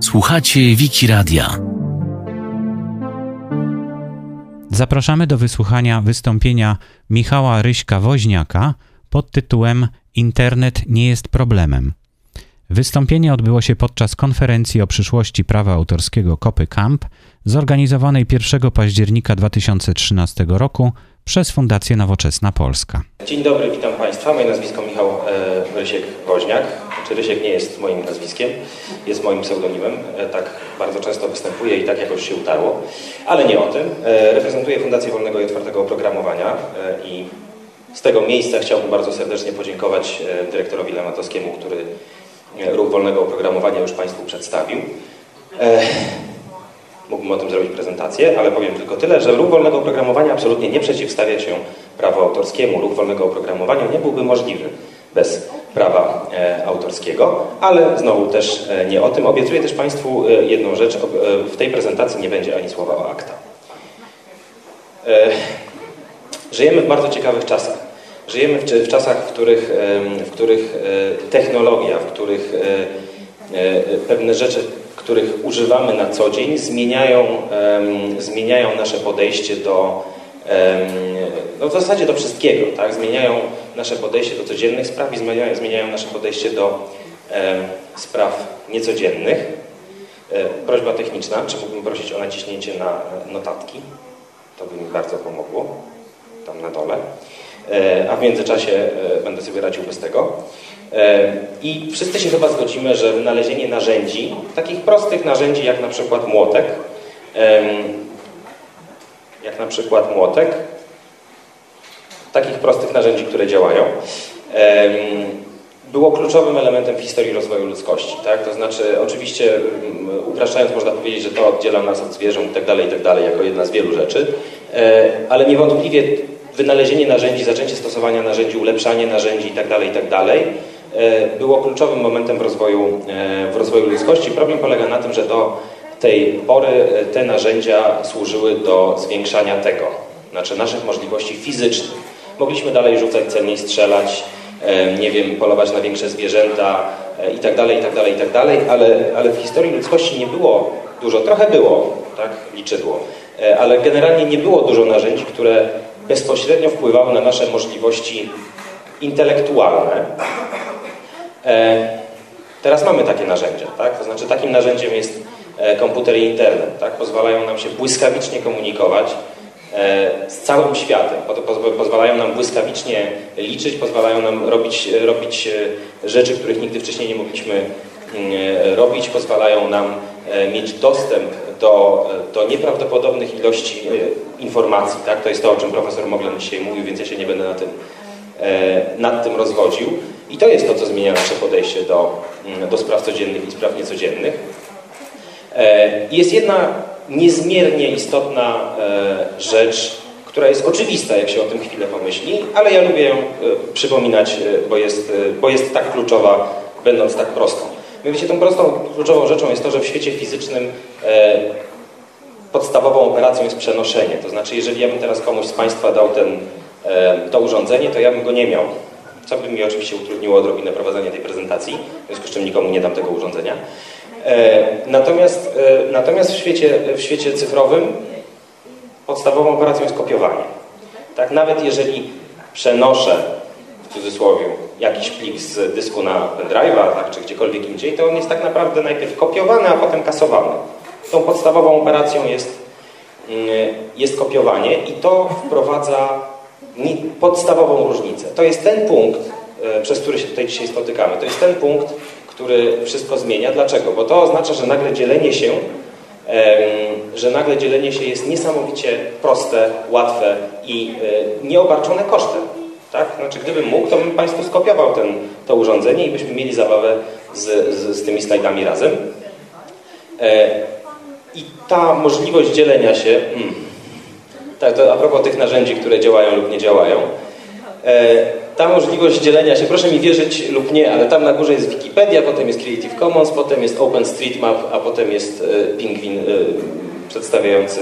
Słuchacie Wiki Radia. Zapraszamy do wysłuchania wystąpienia Michała Ryśka-Woźniaka pod tytułem Internet nie jest problemem. Wystąpienie odbyło się podczas konferencji o przyszłości prawa autorskiego Kopy Camp, zorganizowanej 1 października 2013 roku przez Fundację Nowoczesna Polska. Dzień dobry, witam Państwa. Moje nazwisko Michał e, Rysiek-Woźniak. Rysiek nie jest moim nazwiskiem, jest moim pseudonimem. E, tak bardzo często występuje i tak jakoś się utarło. Ale nie o tym. E, reprezentuję Fundację Wolnego i Otwartego Oprogramowania i z tego miejsca chciałbym bardzo serdecznie podziękować dyrektorowi Lematowskiemu, który ruch wolnego oprogramowania już Państwu przedstawił. Mógłbym o tym zrobić prezentację, ale powiem tylko tyle, że ruch wolnego oprogramowania absolutnie nie przeciwstawia się prawu autorskiemu. Ruch wolnego oprogramowania nie byłby możliwy bez prawa e, autorskiego, ale znowu też e, nie o tym. Obiecuję też Państwu e, jedną rzecz. W tej prezentacji nie będzie ani słowa o akta. Żyjemy w bardzo ciekawych czasach. Żyjemy w, czasach, w których, w których technologia, w których pewne rzeczy których używamy na co dzień, zmieniają, zmieniają nasze podejście do, no w zasadzie do wszystkiego, tak? Zmieniają nasze podejście do codziennych spraw i zmieniają, zmieniają nasze podejście do um, spraw niecodziennych. E, prośba techniczna, czy mógłbym prosić o naciśnięcie na notatki? To by mi bardzo pomogło, tam na dole. E, a w międzyczasie e, będę sobie radził bez tego. I wszyscy się chyba zgodzimy, że wynalezienie narzędzi, takich prostych narzędzi jak na przykład młotek, jak na przykład młotek, takich prostych narzędzi, które działają, było kluczowym elementem w historii rozwoju ludzkości. Tak? To znaczy, oczywiście mm, upraszczając można powiedzieć, że to oddziela nas od zwierząt itd., tak itd., tak jako jedna z wielu rzeczy, e, ale niewątpliwie wynalezienie narzędzi, zaczęcie stosowania narzędzi, ulepszanie narzędzi itd., tak itd., E, było kluczowym momentem w rozwoju, e, w rozwoju ludzkości. Problem polega na tym, że do tej pory te narzędzia służyły do zwiększania tego, znaczy naszych możliwości fizycznych. Mogliśmy dalej rzucać celnie, strzelać, nie wiem, polować na większe zwierzęta i tak dalej, i tak dalej, i tak dalej, ale, ale w historii ludzkości nie było dużo, trochę było, tak, liczydło, ale generalnie nie było dużo narzędzi, które bezpośrednio wpływały na nasze możliwości intelektualne, E, teraz mamy takie narzędzia, tak? To znaczy takim narzędziem jest e, komputer i internet, tak? Pozwalają nam się błyskawicznie komunikować e, z całym światem, pozwalają nam błyskawicznie liczyć, pozwalają nam robić, robić rzeczy, których nigdy wcześniej nie mogliśmy mm, robić, pozwalają nam mieć dostęp do, do nieprawdopodobnych ilości informacji. Tak? To jest to, o czym profesor Moglen dzisiaj mówił, więc ja się nie będę na tym, nad tym rozwodził. I to jest to, co zmienia nasze podejście do, mm, do spraw codziennych i spraw niecodziennych. E, jest jedna niezmiernie istotna e, rzecz, która jest oczywista, jak się o tym chwilę pomyśli, ale ja lubię ją e, przypominać, bo jest, bo jest tak kluczowa, będąc tak prostą. Mianowicie tą prostą, kluczową rzeczą jest to, że w świecie fizycznym podstawową operacją jest przenoszenie. To znaczy, jeżeli ja bym teraz komuś z Państwa dał ten, to urządzenie, to ja bym go nie miał co by mi oczywiście utrudniło odrobinę prowadzenie tej prezentacji, w związku z czym nikomu nie dam tego urządzenia. E, natomiast, e, natomiast w, świecie, w świecie cyfrowym podstawową operacją jest kopiowanie. Tak, nawet jeżeli przenoszę w cudzysłowie jakiś plik z dysku na pendrive'a, tak, czy gdziekolwiek indziej, to on jest tak naprawdę najpierw kopiowany, a potem kasowany. Tą podstawową operacją jest, mm, jest kopiowanie i to wprowadza podstawową różnicę. To jest ten punkt, e, przez który się tutaj dzisiaj spotykamy. To jest ten punkt, który wszystko zmienia. Dlaczego? Bo to oznacza, że nagle dzielenie się, że nagle dzielenie się jest niesamowicie proste, łatwe i e, nieobarczone kosztem. Tak? Znaczy, gdybym mógł, to bym Państwu skopiował ten, to urządzenie i byśmy mieli zabawę z, z, z tymi slajdami razem. E, I ta możliwość dzielenia się, hmm, tak, to a propos tych narzędzi, które działają lub nie działają. E, ta możliwość dzielenia się, proszę mi wierzyć lub nie, ale tam na górze jest Wikipedia, potem jest Creative Commons, potem jest OpenStreetMap, a potem jest e, Pingwin e, przedstawiający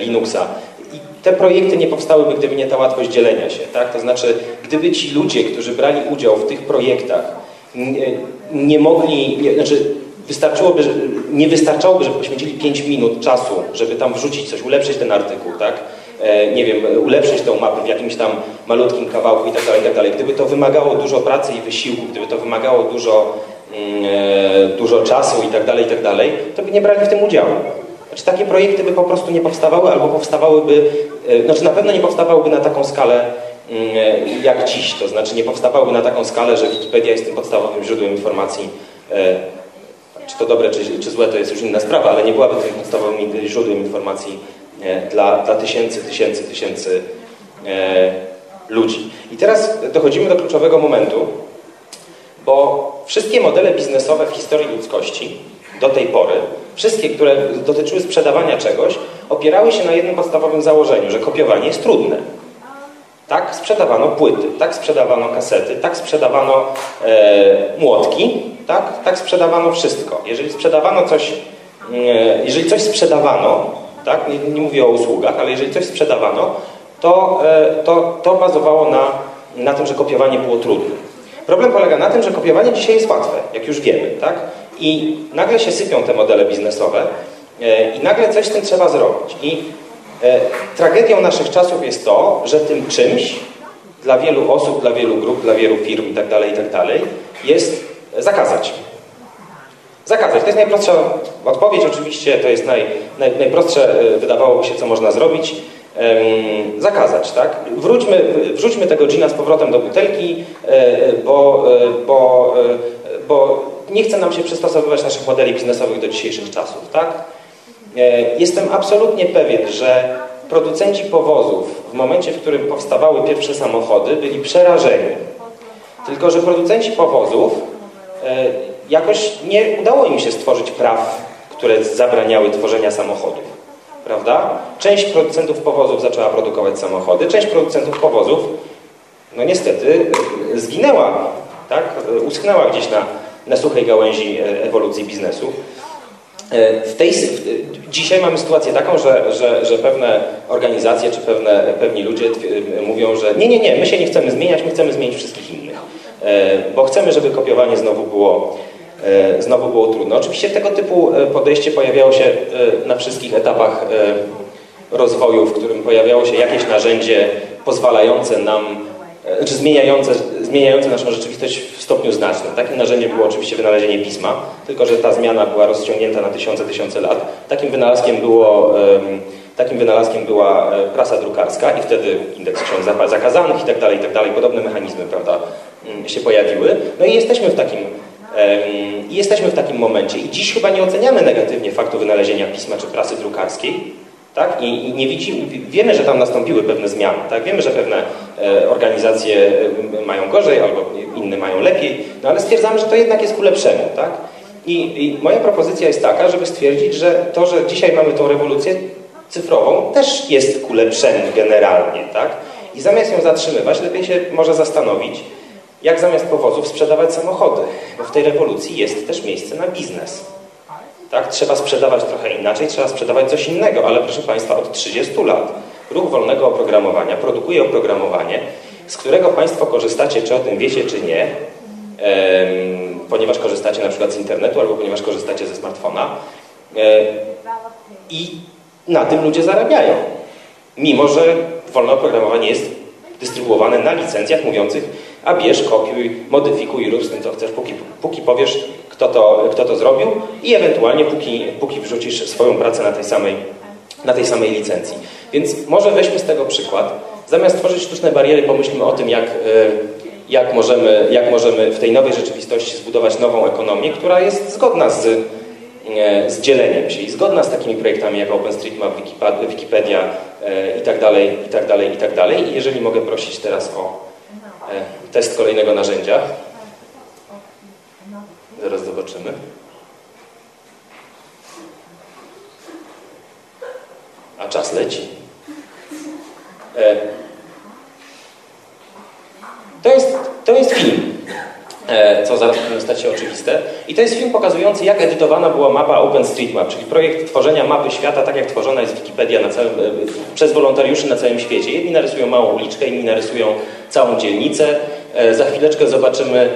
Linuxa. I te projekty nie powstałyby, gdyby nie ta łatwość dzielenia się. Tak? To znaczy, gdyby ci ludzie, którzy brali udział w tych projektach, nie mogli, nie, znaczy wystarczyłoby, nie wystarczałoby, żeby poświęcili 5 minut czasu, żeby tam wrzucić coś, ulepszyć ten artykuł, tak? E, nie wiem, ulepszyć tą mapę w jakimś tam malutkim kawałku i tak dalej, tak dalej. Gdyby to wymagało dużo pracy i wysiłku, gdyby to wymagało dużo, mm, e, dużo czasu i tak dalej, tak dalej, to by nie brali w tym udziału. Znaczy takie projekty by po prostu nie powstawały, albo powstawałyby, e, znaczy na pewno nie powstawałyby na taką skalę mm, jak dziś. To znaczy nie powstawałyby na taką skalę, że Wikipedia jest tym podstawowym źródłem informacji czy to dobre, czy, czy złe, to jest już inna sprawa, ale nie byłaby tym podstawowym źródłem informacji dla, dla tysięcy, tysięcy, tysięcy e, ludzi. I teraz dochodzimy do kluczowego momentu, bo wszystkie modele biznesowe w historii ludzkości do tej pory, wszystkie, które dotyczyły sprzedawania czegoś, opierały się na jednym podstawowym założeniu, że kopiowanie jest trudne. Tak sprzedawano płyty, tak sprzedawano kasety, tak sprzedawano e, młotki, tak, tak sprzedawano wszystko. Jeżeli sprzedawano coś, e, jeżeli coś sprzedawano, tak, nie, nie mówię o usługach, ale jeżeli coś sprzedawano, to, e, to, to bazowało na, na tym, że kopiowanie było trudne. Problem polega na tym, że kopiowanie dzisiaj jest łatwe, jak już wiemy, tak? I nagle się sypią te modele biznesowe e, i nagle coś z tym trzeba zrobić. I E, tragedią naszych czasów jest to, że tym czymś dla wielu osób, dla wielu grup, dla wielu firm itd., tak itd. Tak jest zakazać. Zakazać. To jest najprostsza odpowiedź oczywiście, to jest naj, naj, najprostsze, e, wydawałoby się, co można zrobić. zakazać, tak? Wróćmy, wrzućmy tego gina z powrotem do butelki, e, bo, bo, bo nie chce nam się przystosowywać naszych modeli biznesowych do dzisiejszych czasów, tak? E, jestem absolutnie pewien, że producenci powozów w momencie, w którym powstawały pierwsze samochody, byli przerażeni. Tylko, że producenci powozów e, jakoś nie udało im się stworzyć praw, które zabraniały tworzenia samochodów. Prawda? Część producentów powozów zaczęła produkować samochody, część producentów powozów, no niestety, zginęła, tak? uschnęła gdzieś na, na suchej gałęzi e, ewolucji biznesu. E, w tej, w, dzisiaj mamy sytuację taką, że, że, że pewne organizacje czy pewne, pewni ludzie mówią, że nie, nie, nie, my się nie chcemy zmieniać, my chcemy zmienić wszystkich innych, e, bo chcemy, żeby kopiowanie znowu było, znowu było trudne. Oczywiście tego typu podejście pojawiało się na wszystkich etapach rozwoju, w którym pojawiało się jakieś narzędzie pozwalające nam E, czy zmieniające, zmieniające naszą rzeczywistość w stopniu znacznym. Takim narzędziem było oczywiście wynalezienie pisma, tylko że ta zmiana była rozciągnięta na tysiące, tysiące lat. Takim wynalazkiem, było, takim wynalazkiem była e, prasa drukarska i wtedy indeks ksiąg zakazanych i tak dalej, i tak dalej. Podobne mechanizmy prawda, mm, się pojawiły. No i jesteśmy w takim i jesteśmy w takim momencie. I dziś chyba nie oceniamy negatywnie faktu wynalezienia pisma czy prasy drukarskiej, tak? I, nie widzimy, wiemy, że tam nastąpiły pewne zmiany. Tak? Wiemy, że pewne e, organizacje mają gorzej albo inne mają lepiej, no ale stwierdzamy, że to jednak jest ku lepszemu. Tak? I, I moja propozycja jest taka, żeby stwierdzić, że to, że dzisiaj mamy tą rewolucję cyfrową, też jest ku lepszemu generalnie. Tak? I zamiast ją zatrzymywać, lepiej się może zastanowić, jak zamiast powozów sprzedawać samochody, bo w tej rewolucji jest też miejsce na biznes. Tak? Trzeba sprzedawać trochę inaczej, trzeba sprzedawać coś innego, ale proszę Państwa, od 30 lat ruch wolnego oprogramowania produkuje oprogramowanie, z którego Państwo korzystacie, czy o tym wiecie, czy nie, ponieważ korzystacie na przykład z internetu albo ponieważ korzystacie ze smartfona i na tym ludzie zarabiają. Mimo, że wolne oprogramowanie jest dystrybuowane na licencjach mówiących a bierz, kopiuj, modyfikuj, rób z tym co chcesz, póki, póki powiesz, kto to, kto to zrobił i ewentualnie póki, póki wrzucisz swoją pracę na tej, samej, na tej samej licencji. Więc może weźmy z tego przykład. Zamiast tworzyć sztuczne bariery, pomyślmy o tym, jak, e, jak, możemy, jak możemy w tej nowej rzeczywistości zbudować nową ekonomię, która jest zgodna z, e, z dzieleniem się i zgodna z takimi projektami jak OpenStreetMap, Wikipedia e, i tak dalej, i tak dalej, i tak dalej. I jeżeli mogę prosić teraz o test kolejnego narzędzia. Zaraz zobaczymy. A czas leci. E, to jest, to jest film, e, co zaraz powinno stać się oczywiste. I to jest film pokazujący, jak edytowana była mapa OpenStreetMap, czyli projekt tworzenia mapy świata, tak jak tworzona jest Wikipedia na całym, e, przez wolontariuszy na całym świecie. Jedni narysują małą uliczkę, inni narysują całą dzielnicę. Za chwileczkę zobaczymy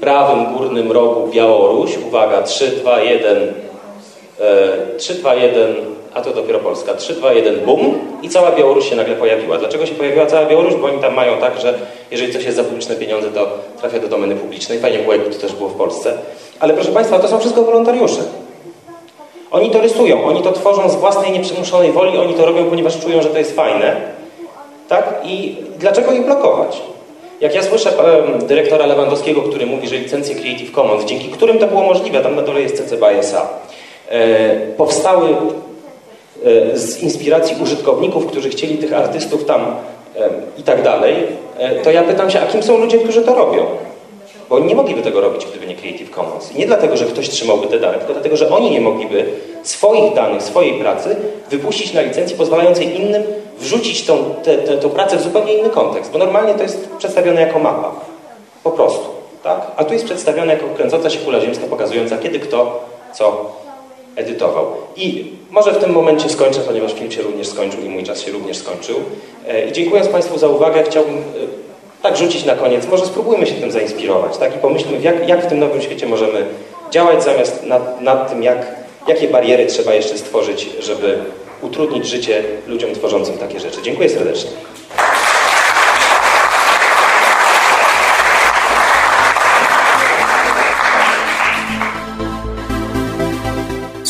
prawym górnym rogu Białoruś. Uwaga, 3, 2, 1, 3, 2, 1, a to dopiero Polska. 3, 2, 1, bum i cała Białoruś się nagle pojawiła. Dlaczego się pojawiła cała Białoruś? Bo oni tam mają tak, że jeżeli coś jest za publiczne pieniądze, to trafia do domeny publicznej. Fajnie było, jakby to też było w Polsce. Ale proszę Państwa, to są wszystko wolontariusze. Oni to rysują, oni to tworzą z własnej nieprzymuszonej woli, oni to robią, ponieważ czują, że to jest fajne. Tak? I dlaczego ich blokować? Jak ja słyszę um, dyrektora Lewandowskiego, który mówi, że licencje Creative Commons, dzięki którym to było możliwe, tam na dole jest CC by SA, e, powstały z inspiracji użytkowników, którzy chcieli tych artystów tam e, i tak dalej, e, to ja pytam się, a kim są ludzie, którzy to robią? Bo oni nie mogliby tego robić, gdyby nie Creative Commons. Nie dlatego, że ktoś trzymałby te dane, tylko dlatego, że oni nie mogliby swoich danych, swojej pracy wypuścić na licencji pozwalającej innym wrzucić tą, te, te, tą pracę w zupełnie inny kontekst. Bo normalnie to jest przedstawione jako mapa. Po prostu. Tak? A tu jest przedstawione jako kręcąca się kula ziemska, pokazująca kiedy kto co edytował. I może w tym momencie skończę, ponieważ film się również skończył i mój czas się również skończył. E, I dziękując Państwu za uwagę, chciałbym e, tak rzucić na koniec, może spróbujmy się tym zainspirować, tak? I pomyślmy, jak, jak w tym nowym świecie możemy działać, zamiast nad, nad tym, jak, jakie bariery trzeba jeszcze stworzyć, żeby utrudnić życie ludziom tworzącym takie rzeczy. Dziękuję serdecznie.